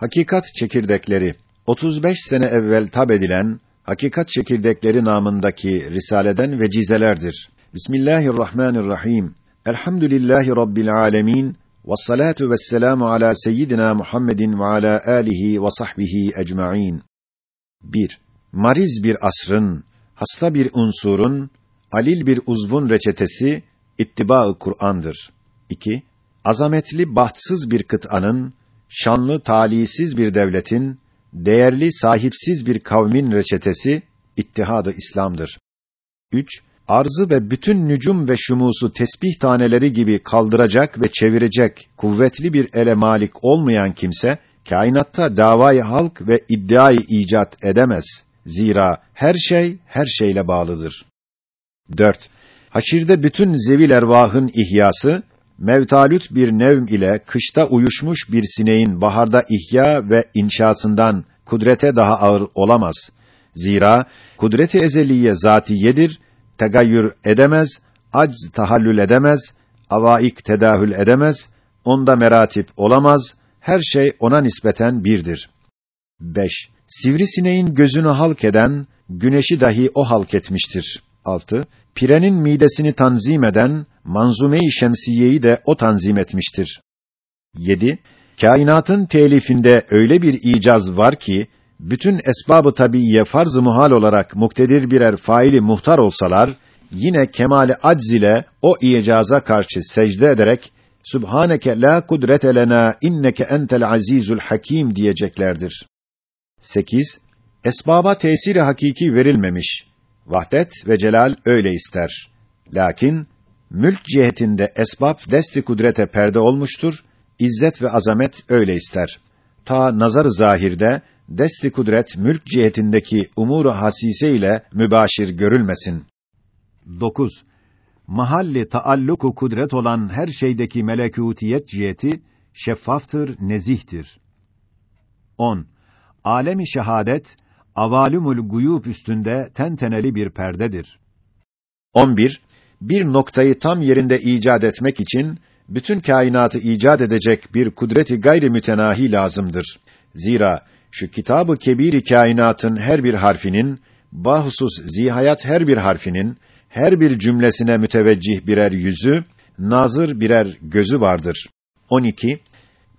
Hakikat çekirdekleri 35 sene evvel tab edilen Hakikat çekirdekleri namındaki risaleden vecizelerdir. Bismillahirrahmanirrahim. Elhamdülillahi rabbil alamin. Ves salatu vesselamu ala seyyidina Muhammedin ve ala alihi ve sahbihi ecmaîn. 1. Mariz bir asrın, hasta bir unsurun, alil bir uzvun reçetesi ittiba-ı Kur'an'dır. 2. Azametli bahtsız bir kıtanın, şanlı talisiz bir devletin, değerli sahipsiz bir kavmin reçetesi ittihadı İslam'dır. 3. Arzı ve bütün nücum ve şumusu tesbih taneleri gibi kaldıracak ve çevirecek kuvvetli bir ele malik olmayan kimse kainatta davayı halk ve iddiayı icat edemez. Zira her şey her şeyle bağlıdır. 4. Haşirde bütün zevil ervahın ihyası mevtalüt bir nevm ile kışta uyuşmuş bir sineğin baharda ihya ve inşasından kudrete daha ağır olamaz. Zira kudreti ezeliye zatiyedir, tegayyür edemez, acz tahallül edemez, avaik tedahül edemez, onda meratip olamaz, her şey ona nispeten birdir. 5. Sivrisineğin gözünü halk eden, güneşi dahi o halk etmiştir. 6. Pirenin midesini tanzim eden, manzume-i şemsiyeyi de o tanzim etmiştir. 7. Kainatın telifinde öyle bir icaz var ki, bütün esbabı tabiiye farz-ı muhal olarak muktedir birer faili muhtar olsalar, yine kemale acz ile o icaza karşı secde ederek, Subhaneke la kudrete lena inneke entel azizul hakim diyeceklerdir. 8. Esbaba tesiri hakiki verilmemiş. Vahdet ve celal öyle ister. Lakin mülk cihetinde esbab desti kudrete perde olmuştur. İzzet ve azamet öyle ister. Ta nazar zahirde desti kudret mülk cihetindeki umuru hasise ile mübaşir görülmesin. 9. Mahalli taalluku kudret olan her şeydeki melekûtiyet ciheti şeffaftır, nezihtir. 10. Alemi şehadet avalumul guyub üstünde tenteneli bir perdedir. 11. Bir noktayı tam yerinde icat etmek için bütün kainatı icat edecek bir kudreti gayri mütenahi lazımdır. Zira şu kitabı kebiri kainatın her bir harfinin bahusus zihayat her bir harfinin her bir cümlesine müteveccih birer yüzü, nazır birer gözü vardır. 12.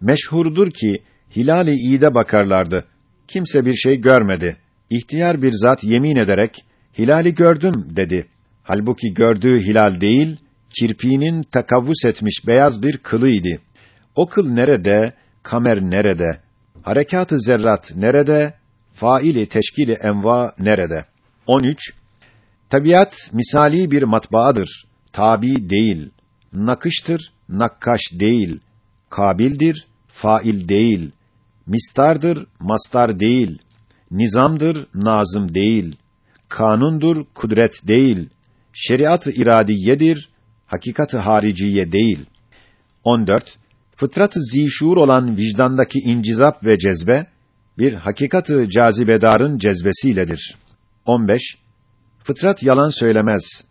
Meşhurdur ki hilali iyide bakarlardı. Kimse bir şey görmedi. İhtiyar bir zat yemin ederek hilali gördüm dedi. Halbuki gördüğü hilal değil, kirpiğinin takavvus etmiş beyaz bir kılıydı. O kıl nerede, kamer nerede? Harekat-ı zerrat nerede? Faili teşkili enva nerede? 13. Tabiat misali bir matbaadır. Tabi değil. Nakıştır, nakkaş değil. Kabildir, fail değil. Mistardır, mastar değil. Nizamdır, nazım değil. Kanundur, kudret değil. Şeriat-ı iradiyedir, hakikat-ı hariciye değil. 14. Fıtrat-ı zişur olan vicdandaki incizap ve cezbe bir hakikat-ı cazibedarın cezbesiyledir. 15. Fıtrat yalan söylemez.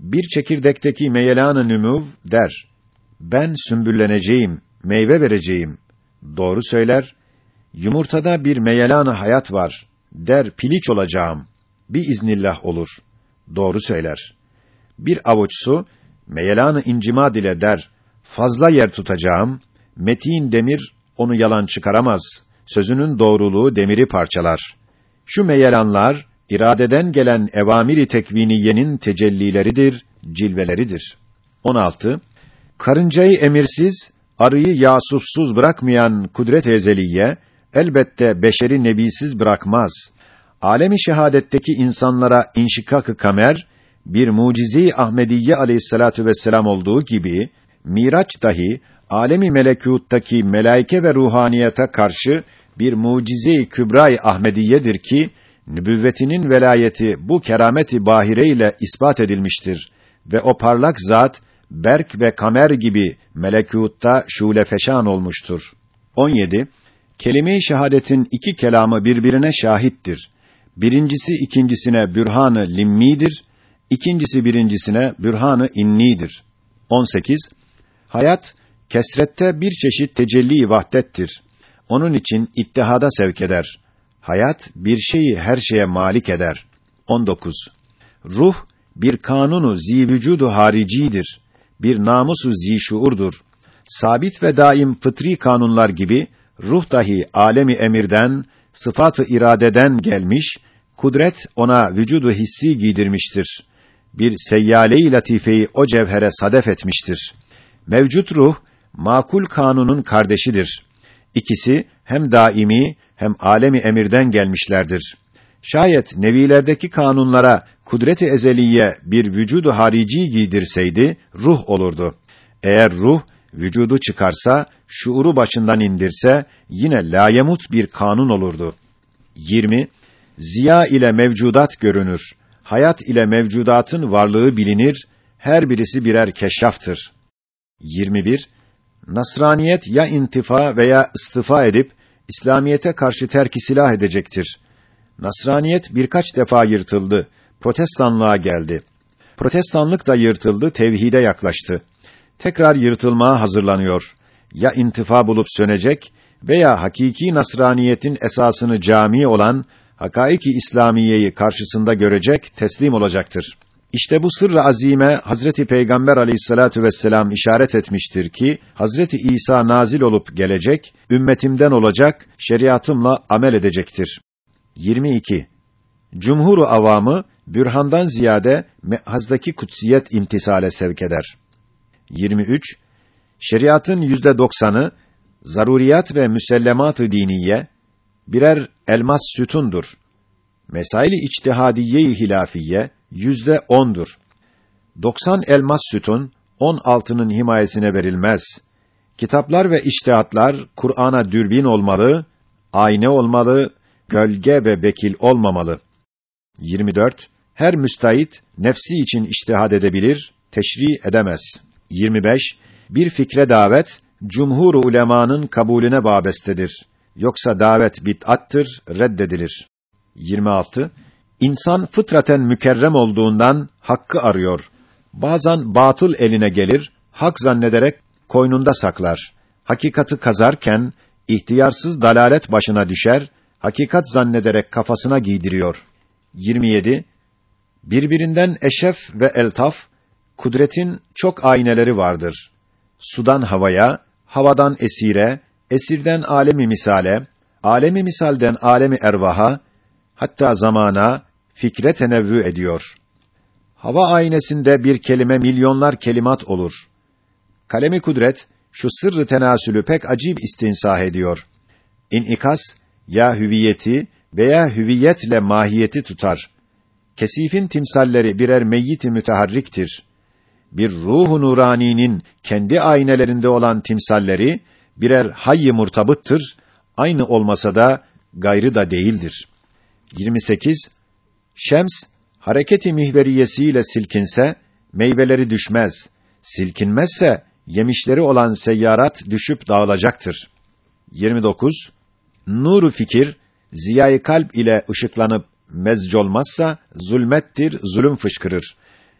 Bir çekirdekteki meyelan-ı nümûv der. Ben sümbülleneceğim, meyve vereceğim. Doğru söyler. Yumurtada bir meyelan-ı hayat var. Der piliç olacağım. Bir iznillah olur. Doğru söyler. Bir avuç su meyelan-ı incimad ile der. Fazla yer tutacağım. Metin demir onu yalan çıkaramaz. Sözünün doğruluğu demiri parçalar. Şu meyelanlar iradeden gelen evamiri tekviniyenin tecellileridir, cilveleridir. 16. Karıncayı emirsiz, arıyı yasufsuz bırakmayan kudret ezeliye elbette beşeri nebisiz bırakmaz. Alemi şehadetteki insanlara inşikak-ı kamer bir mucize-i Ahmediye aleyhissalatu vesselam olduğu gibi Miraç dahi alemi melekûttaki melaike ve ruhaniyete karşı bir mucize-i kübra-i Ahmediyedir ki nübüvvetinin velayeti bu kerameti bahire ile ispat edilmiştir ve o parlak zat berk ve kamer gibi melekûtta şule feşan olmuştur. 17. Kelime-i şehadetin iki kelamı birbirine şahittir. Birincisi ikincisine bürhanı limmidir, ikincisi birincisine bürhanı innidir. 18. Hayat kesrette bir çeşit tecelli vahdettir. onun için ittihada sevk eder. Hayat bir şeyi her şeye malik eder. 19. Ruh bir kanunu zi vücudu haricidir. Bir namusu zi şuurdur. Sabit ve daim fıtri kanunlar gibi ruh dahi alemi emirden, sıfatı iradeden gelmiş, kudret ona vücudu hissi giydirmiştir. Bir seyyale-i latifeyi o cevhere sadef etmiştir. Mevcut ruh makul kanunun kardeşidir. İkisi hem daimi hem alemi emirden gelmişlerdir. Şayet nevilerdeki kanunlara kudret-i ezeliye bir vücudu harici giydirseydi ruh olurdu. Eğer ruh vücudu çıkarsa, şuuru başından indirse yine layemut bir kanun olurdu. 20. Ziya ile mevcudat görünür. Hayat ile mevcudatın varlığı bilinir. Her birisi birer keşaftır. 21. Nasraniyet ya intifa veya istifa edip İslamiyete karşı terki silah edecektir. Nasraniyet birkaç defa yırtıldı. Protestanlığa geldi. Protestanlık da yırtıldı, tevhide yaklaştı. Tekrar yırtılmaya hazırlanıyor. Ya intifa bulup sönecek veya hakiki Nasraniyetin esasını cami olan hakaiki İslamiyeyi karşısında görecek, teslim olacaktır. İşte bu sırrı azime Hazreti Peygamber Aleyhissalatu vesselam işaret etmiştir ki Hazreti İsa nazil olup gelecek, ümmetimden olacak, şeriatımla amel edecektir. 22. Cumhuru avamı bürhandan ziyade mehazdaki kutsiyet imtisale sevk eder. 23. Şeriatın yüzde doksanı zaruriyat ve müsellemat-ı diniye birer elmas sütundur. Mesail-i içtihadiye-i hilafiye yüzde ondur. Doksan elmas sütun, on altının himayesine verilmez. Kitaplar ve iştihatlar Kur'an'a dürbin olmalı, ayna olmalı, gölge ve bekil olmamalı. 24. Her müstahit nefsi için iştihad edebilir, teşri edemez. 25. Bir fikre davet cumhur ulemanın kabulüne babestedir. Yoksa davet bid'attır, reddedilir. 26. İnsan fıtraten mükerrem olduğundan hakkı arıyor. Bazen batıl eline gelir, hak zannederek koynunda saklar. Hakikati kazarken ihtiyarsız dalalet başına düşer, hakikat zannederek kafasına giydiriyor. 27. Birbirinden eşef ve eltaf, kudretin çok ayneleri vardır. Sudan havaya, havadan esire, esirden alemi misale, alemi misalden alemi ervaha, hatta zamana, fikre tenevvü ediyor. Hava aynesinde bir kelime milyonlar kelimat olur. Kalemi kudret, şu sırrı tenasülü pek acib istinsah ediyor. İnikas, ya hüviyeti veya hüviyetle mahiyeti tutar. Kesifin timsalleri birer meyyit-i müteharriktir. Bir ruh-u nuraninin kendi aynelerinde olan timsalleri birer hayy-i murtabıttır. Aynı olmasa da gayrı da değildir. 28 Şems hareketi mihveriyesiyle silkinse meyveleri düşmez. Silkinmezse yemişleri olan seyyarat düşüp dağılacaktır. 29 Nuru fikir ziyayı kalp ile ışıklanıp mezc olmazsa zulmettir, zulüm fışkırır.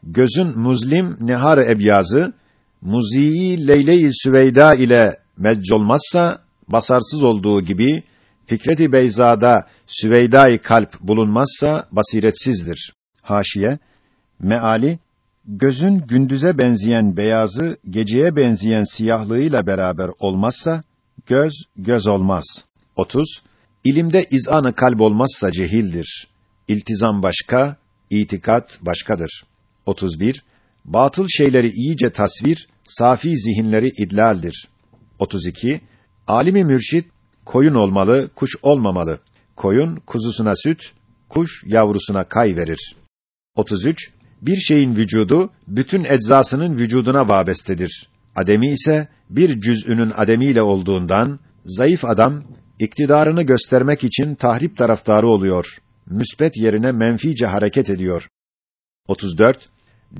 Gözün muzlim nehar ebyazı muziyi leyle-i süveyda ile mezc olmazsa basarsız olduğu gibi Fikreti Beyza'da Süveyda-i kalp bulunmazsa basiretsizdir. Haşiye meali gözün gündüze benzeyen beyazı geceye benzeyen siyahlığıyla beraber olmazsa göz göz olmaz. 30 İlimde izanı kalp olmazsa cehildir. İltizam başka, itikat başkadır. 31 Batıl şeyleri iyice tasvir, safi zihinleri idlaldir. 32 Alimi mürşit koyun olmalı, kuş olmamalı. Koyun kuzusuna süt, kuş yavrusuna kay verir. 33 Bir şeyin vücudu bütün eczasının vücuduna vabestedir. Ademi ise bir cüz'ünün ademiyle olduğundan zayıf adam iktidarını göstermek için tahrip taraftarı oluyor. Müsbet yerine menfice hareket ediyor. 34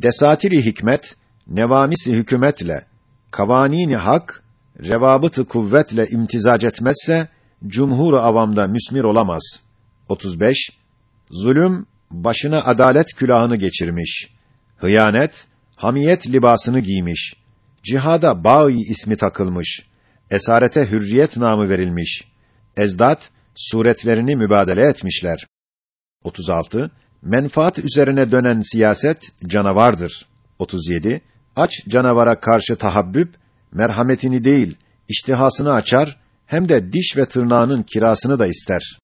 Desatiri hikmet nevamisi hükümetle kavanini hak revabıt-ı kuvvetle imtizac etmezse cumhur avamda müsmir olamaz. 35 Zulüm başına adalet külahını geçirmiş. Hıyanet hamiyet libasını giymiş. Cihada bağı ismi takılmış. Esarete hürriyet namı verilmiş. ezdat suretlerini mübadele etmişler. 36. Menfaat üzerine dönen siyaset canavardır. 37. Aç canavara karşı tahabbüp merhametini değil, iştihasını açar hem de diş ve tırnağının kirasını da ister.